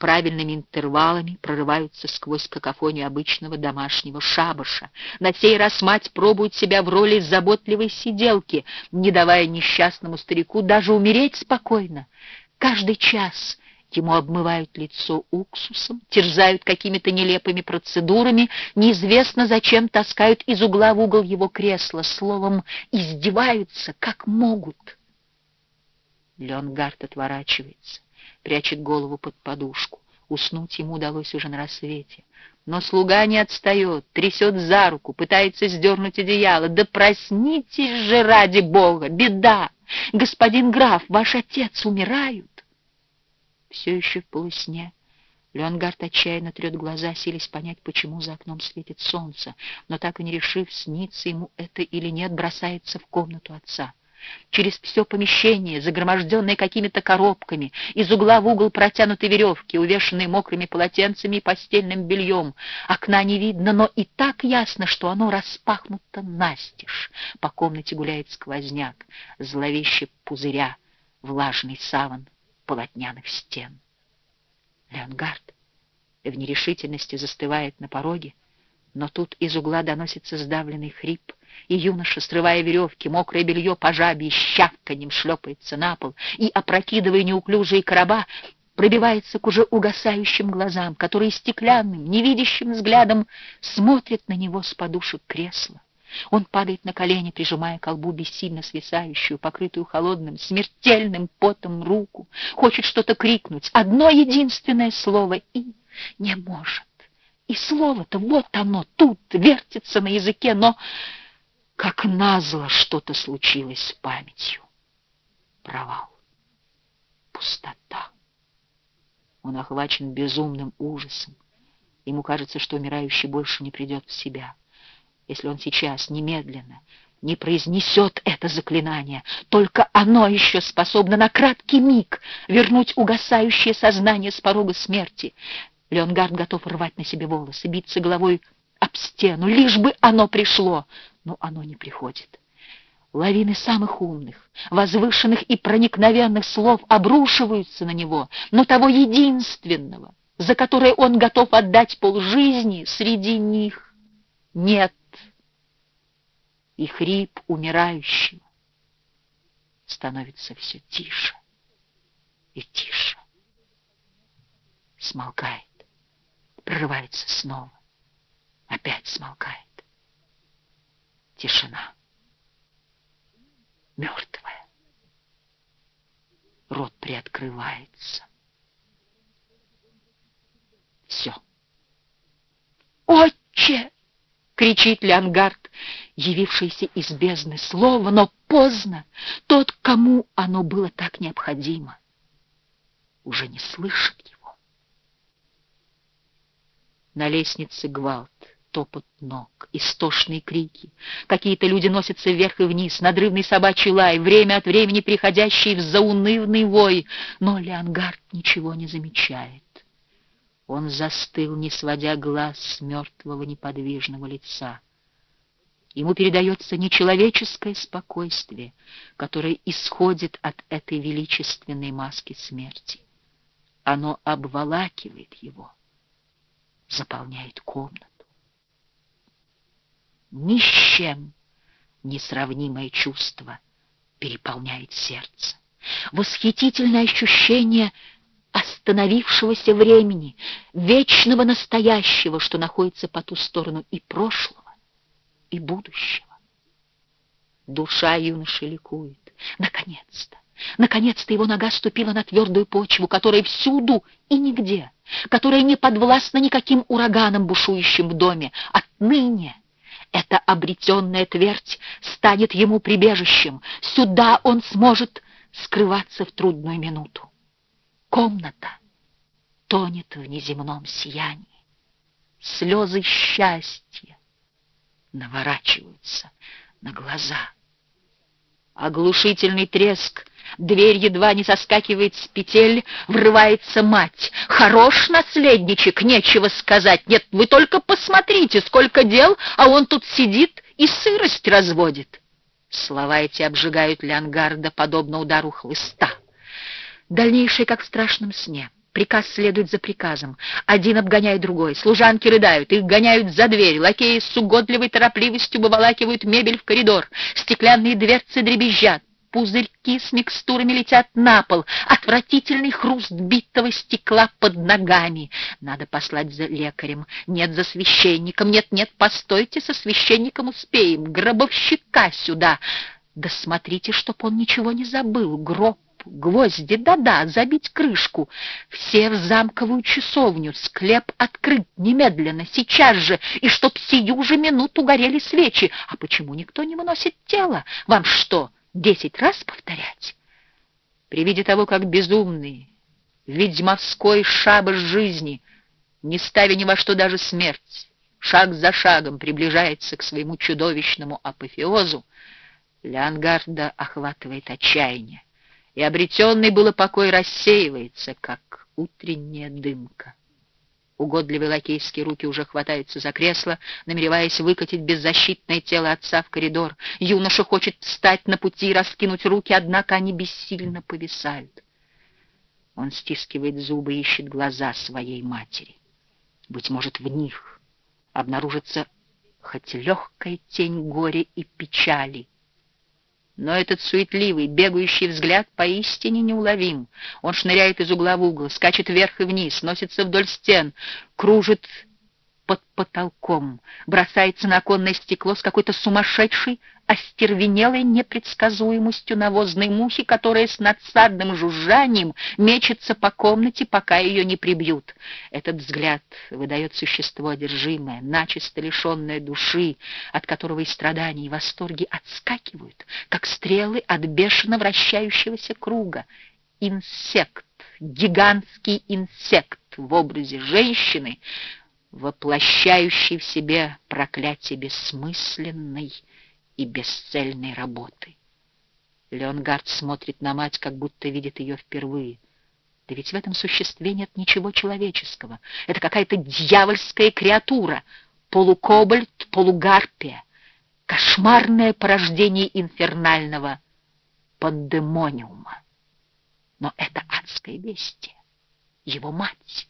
правильными интервалами прорываются сквозь какофонию обычного домашнего шабаша. На сей раз мать пробует себя в роли заботливой сиделки, не давая несчастному старику даже умереть спокойно. Каждый час ему обмывают лицо уксусом, терзают какими-то нелепыми процедурами, неизвестно зачем таскают из угла в угол его кресла, словом, издеваются, как могут. Леонгард отворачивается прячет голову под подушку. Уснуть ему удалось уже на рассвете. Но слуга не отстает, трясет за руку, пытается сдернуть одеяло. «Да проснитесь же ради бога! Беда! Господин граф, ваш отец умирают!» Все еще в полусне. Леонгард отчаянно трет глаза, силясь понять, почему за окном светит солнце, но так и не решив, снится ему это или нет, бросается в комнату отца. Через все помещение, загроможденное какими-то коробками, из угла в угол протянуты веревки, увешанные мокрыми полотенцами и постельным бельем. Окна не видно, но и так ясно, что оно распахнуто настежь. По комнате гуляет сквозняк, зловеще пузыря, влажный саван полотняных стен. Леонгард в нерешительности застывает на пороге, но тут из угла доносится сдавленный хрип — и юноша, срывая веревки, мокрое белье по жабе, щавканем шлепается на пол и, опрокидывая неуклюжие короба, пробивается к уже угасающим глазам, которые стеклянным, невидящим взглядом смотрят на него с подушек кресла. Он падает на колени, прижимая к колбу бессильно свисающую, покрытую холодным, смертельным потом руку. Хочет что-то крикнуть, одно единственное слово и не может. И слово-то вот оно, тут, вертится на языке, но как назло что-то случилось с памятью. Провал. Пустота. Он охвачен безумным ужасом. Ему кажется, что умирающий больше не придет в себя. Если он сейчас, немедленно, не произнесет это заклинание, только оно еще способно на краткий миг вернуть угасающее сознание с порога смерти. Леонгард готов рвать на себе волосы, биться головой об стену, лишь бы оно пришло но оно не приходит. Лавины самых умных, возвышенных и проникновенных слов обрушиваются на него, но того единственного, за которое он готов отдать полжизни, среди них нет. И хрип умирающего становится все тише и тише. Смолкает, прорывается снова, опять смолкает. Тишина. Мертвая. Рот приоткрывается. Все. «Отче!» — кричит Леонгард, явившийся из бездны слова, но поздно. Тот, кому оно было так необходимо, уже не слышит его. На лестнице гвалт топот ног, истошные крики. Какие-то люди носятся вверх и вниз, надрывный собачий лай, время от времени приходящий в заунывный вой. Но Леонгард ничего не замечает. Он застыл, не сводя глаз с мертвого неподвижного лица. Ему передается нечеловеческое спокойствие, которое исходит от этой величественной маски смерти. Оно обволакивает его, заполняет комнату ни с чем несравнимое чувство переполняет сердце. Восхитительное ощущение остановившегося времени, вечного настоящего, что находится по ту сторону и прошлого, и будущего. Душа юноши ликует. Наконец-то! Наконец-то его нога ступила на твердую почву, которая всюду и нигде, которая не подвластна никаким ураганам, бушующим в доме. Отныне эта обретенная твердь станет ему прибежищем. Сюда он сможет скрываться в трудную минуту. Комната тонет в неземном сиянии. Слезы счастья наворачиваются на глаза. Оглушительный треск Дверь едва не соскакивает с петель, врывается мать. «Хорош наследничек, нечего сказать. Нет, вы только посмотрите, сколько дел, а он тут сидит и сырость разводит». Слова эти обжигают Леонгарда, подобно удару хлыста. Дальнейшее, как в страшном сне. Приказ следует за приказом. Один обгоняет другой. Служанки рыдают, их гоняют за дверь. Лакеи с угодливой торопливостью выволакивают мебель в коридор. Стеклянные дверцы дребезжат. Пузырьки с микстурами летят на пол. Отвратительный хруст битого стекла под ногами. Надо послать за лекарем. Нет, за священником. Нет, нет, постойте, со священником успеем. Гробовщика сюда. Да смотрите, чтоб он ничего не забыл. Гроб гвозди, да-да, забить крышку. Все в замковую часовню, склеп открыт немедленно, сейчас же, и чтоб сию же минуту горели свечи. А почему никто не выносит тело? Вам что, десять раз повторять? При виде того, как безумный, ведьмовской шабаш жизни, не ставя ни во что даже смерть, шаг за шагом приближается к своему чудовищному апофеозу, Леонгарда охватывает отчаяние и обретенный было покой рассеивается, как утренняя дымка. Угодливые лакейские руки уже хватаются за кресло, намереваясь выкатить беззащитное тело отца в коридор. Юноша хочет встать на пути и раскинуть руки, однако они бессильно повисают. Он стискивает зубы и ищет глаза своей матери. Быть может, в них обнаружится хоть легкая тень горя и печали, но этот суетливый, бегающий взгляд поистине неуловим. Он шныряет из угла в угол, скачет вверх и вниз, носится вдоль стен, кружит под потолком, бросается на оконное стекло с какой-то сумасшедшей, остервенелой непредсказуемостью навозной мухи, которая с надсадным жужжанием мечется по комнате, пока ее не прибьют. Этот взгляд выдает существо одержимое, начисто лишенное души, от которого и страдания, и восторги отскакивают, как стрелы от бешено вращающегося круга. Инсект, гигантский инсект в образе женщины, воплощающий в себе проклятие бессмысленной и бесцельной работы. Леонгард смотрит на мать, как будто видит ее впервые. Да ведь в этом существе нет ничего человеческого. Это какая-то дьявольская креатура, полукобальт, полугарпия, кошмарное порождение инфернального пандемониума. Но это адское бестие, его мать,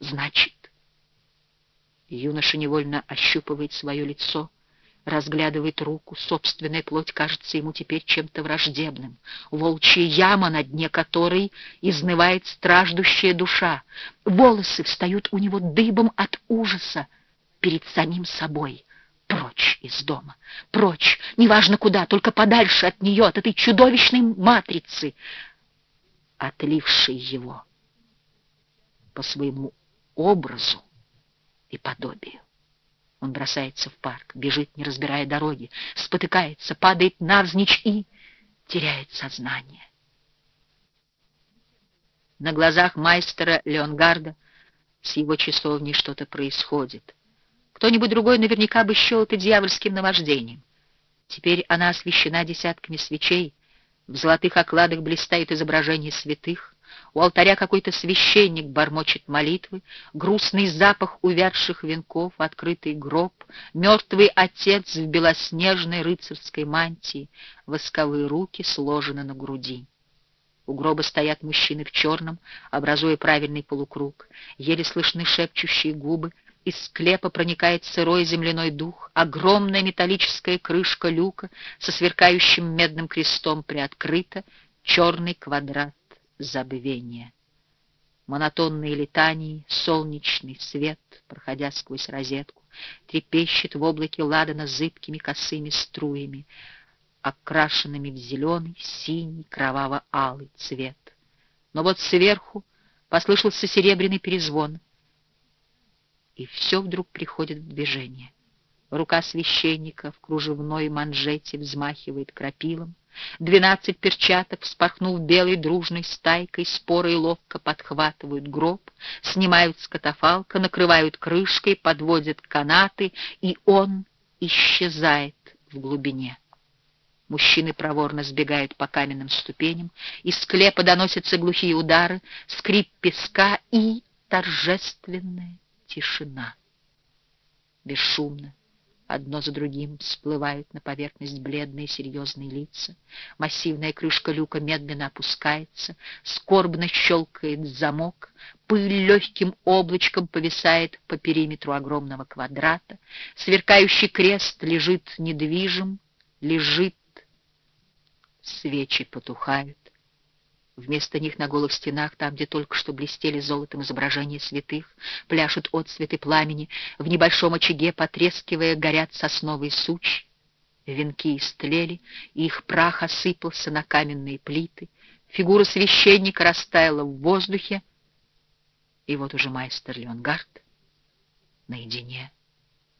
значит, Юноша невольно ощупывает свое лицо, разглядывает руку, собственная плоть кажется ему теперь чем-то враждебным, волчья яма, на дне которой изнывает страждущая душа. Волосы встают у него дыбом от ужаса перед самим собой. Прочь из дома, прочь, неважно куда, только подальше от нее, от этой чудовищной матрицы, отлившей его по своему образу и подобию. Он бросается в парк, бежит, не разбирая дороги, спотыкается, падает навзничь и теряет сознание. На глазах майстера Леонгарда с его часовней что-то происходит. Кто-нибудь другой наверняка бы счел это дьявольским наваждением. Теперь она освещена десятками свечей, в золотых окладах блистают изображения святых, у алтаря какой-то священник бормочет молитвы, грустный запах увядших венков, открытый гроб, мертвый отец в белоснежной рыцарской мантии, восковые руки сложены на груди. У гроба стоят мужчины в черном, образуя правильный полукруг, еле слышны шепчущие губы, из склепа проникает сырой земляной дух, огромная металлическая крышка люка со сверкающим медным крестом приоткрыта, черный квадрат забвения. Монотонные летания, солнечный свет, проходя сквозь розетку, трепещет в облаке ладана зыбкими косыми струями, окрашенными в зеленый, синий, кроваво-алый цвет. Но вот сверху послышался серебряный перезвон, и все вдруг приходит в движение. Рука священника в кружевной манжете взмахивает крапилом, Двенадцать перчаток, вспорхнув белой дружной стайкой, споры ловко подхватывают гроб, снимают с катафалка, накрывают крышкой, подводят канаты, и он исчезает в глубине. Мужчины проворно сбегают по каменным ступеням, из склепа доносятся глухие удары, скрип песка и торжественная тишина. Бесшумно, Одно за другим всплывают на поверхность бледные серьезные лица. Массивная крышка люка медленно опускается, скорбно щелкает замок, пыль легким облачком повисает по периметру огромного квадрата, сверкающий крест лежит недвижим, лежит, свечи потухают. Вместо них на голых стенах, там, где только что блестели золотом изображения святых, пляшут отцветы пламени, в небольшом очаге, потрескивая, горят сосновые сучи. Венки истлели, их прах осыпался на каменные плиты. Фигура священника растаяла в воздухе, и вот уже майстер Леонгард наедине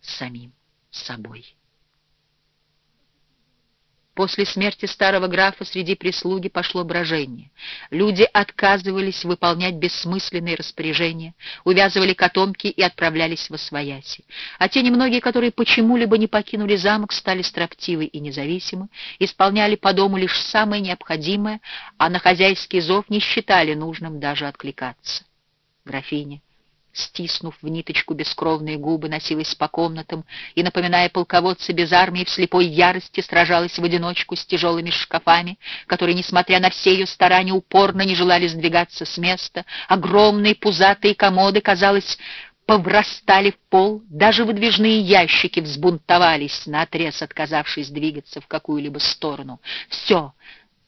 с самим собой. После смерти старого графа среди прислуги пошло брожение. Люди отказывались выполнять бессмысленные распоряжения, увязывали котомки и отправлялись во свояси. А те немногие, которые почему-либо не покинули замок, стали строптивы и независимы, исполняли по дому лишь самое необходимое, а на хозяйский зов не считали нужным даже откликаться. Графиня стиснув в ниточку бескровные губы, носилась по комнатам и, напоминая полководца без армии, в слепой ярости сражалась в одиночку с тяжелыми шкафами, которые, несмотря на все ее старания, упорно не желали сдвигаться с места. Огромные пузатые комоды, казалось, поврастали в пол, даже выдвижные ящики взбунтовались, наотрез отказавшись двигаться в какую-либо сторону. Все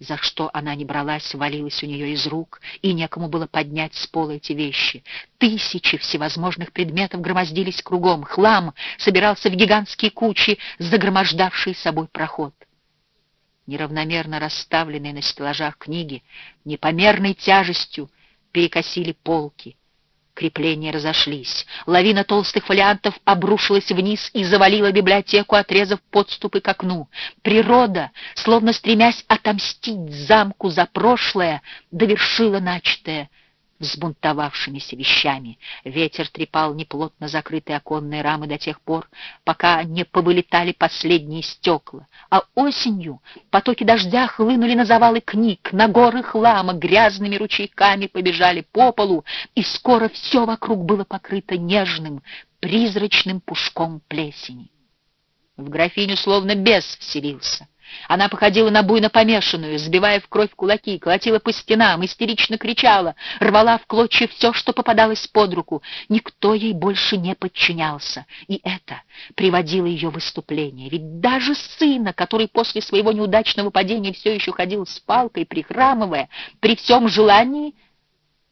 за что она не бралась, валилось у нее из рук, и некому было поднять с пола эти вещи. Тысячи всевозможных предметов громоздились кругом, хлам собирался в гигантские кучи, загромождавшие собой проход. Неравномерно расставленные на стеллажах книги непомерной тяжестью перекосили полки — Крепления разошлись. Лавина толстых фолиантов обрушилась вниз и завалила библиотеку, отрезав подступы к окну. Природа, словно стремясь отомстить замку за прошлое, довершила начатое — взбунтовавшимися вещами. Ветер трепал неплотно закрытые оконные рамы до тех пор, пока не повылетали последние стекла. А осенью потоки дождя хлынули на завалы книг, на горы хлама, грязными ручейками побежали по полу, и скоро все вокруг было покрыто нежным, призрачным пушком плесени. В графиню словно бес вселился. Она походила на буйно помешанную, сбивая в кровь кулаки, колотила по стенам, истерично кричала, рвала в клочья все, что попадалось под руку. Никто ей больше не подчинялся, и это приводило ее в выступление. Ведь даже сына, который после своего неудачного падения все еще ходил с палкой, прихрамывая, при всем желании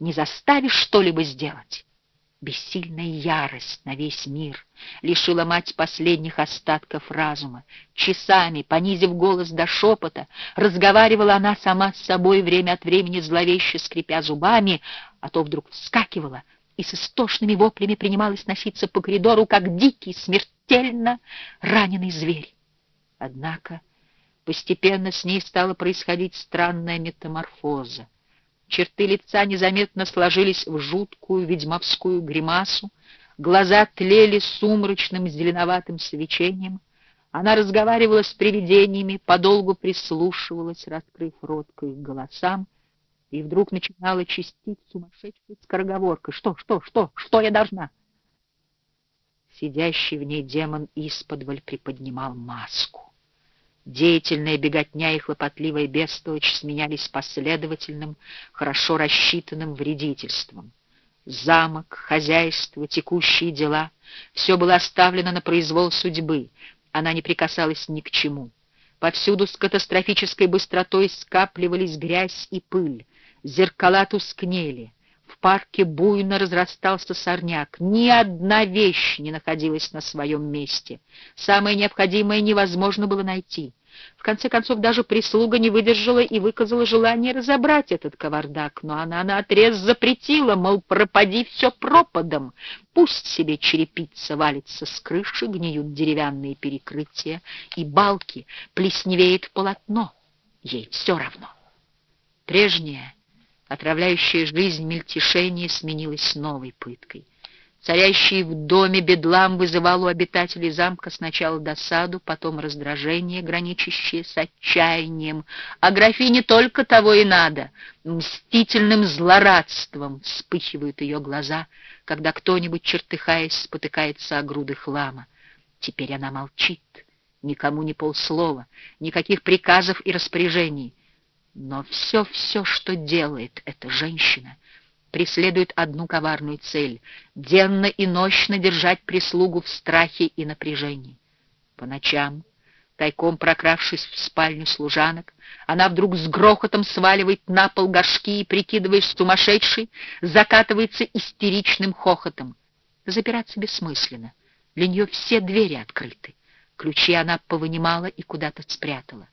не заставишь что-либо сделать. Бессильная ярость на весь мир лишила мать последних остатков разума. Часами, понизив голос до шепота, разговаривала она сама с собой время от времени зловеще скрипя зубами, а то вдруг вскакивала и с истошными воплями принималась носиться по коридору, как дикий, смертельно раненый зверь. Однако постепенно с ней стала происходить странная метаморфоза. Черты лица незаметно сложились в жуткую ведьмовскую гримасу, глаза тлели сумрачным зеленоватым свечением. Она разговаривала с привидениями, подолгу прислушивалась, раскрыв рот к их голосам, и вдруг начинала чистить сумасшедшей скороговоркой. «Что, что, что, что я должна?» Сидящий в ней демон исподволь приподнимал маску. Деятельная беготня и хлопотливая бестолочь сменялись последовательным, хорошо рассчитанным вредительством. Замок, хозяйство, текущие дела — все было оставлено на произвол судьбы, она не прикасалась ни к чему. Повсюду с катастрофической быстротой скапливались грязь и пыль, зеркала тускнели, парке буйно разрастался сорняк, ни одна вещь не находилась на своем месте, самое необходимое невозможно было найти — в конце концов, даже прислуга не выдержала и выказала желание разобрать этот кавардак, но она наотрез запретила, мол, пропади все пропадом, пусть себе черепица валится с крыши, гниют деревянные перекрытия и балки, плесневеет полотно, ей все равно. Прежнее, отравляющее жизнь мельтешение, сменилось новой пыткой. Царящий в доме бедлам вызывал у обитателей замка сначала досаду, потом раздражение, граничащее с отчаянием. А графине только того и надо. Мстительным злорадством вспыхивают ее глаза, когда кто-нибудь, чертыхаясь, спотыкается о груды хлама. Теперь она молчит, никому ни полслова, никаких приказов и распоряжений. Но все-все, что делает эта женщина, преследует одну коварную цель — денно и нощно держать прислугу в страхе и напряжении. По ночам, тайком прокравшись в спальню служанок, она вдруг с грохотом сваливает на пол горшки и, прикидываясь сумасшедшей, закатывается истеричным хохотом. Запираться бессмысленно. Для нее все двери открыты. Ключи она повынимала и куда-то спрятала.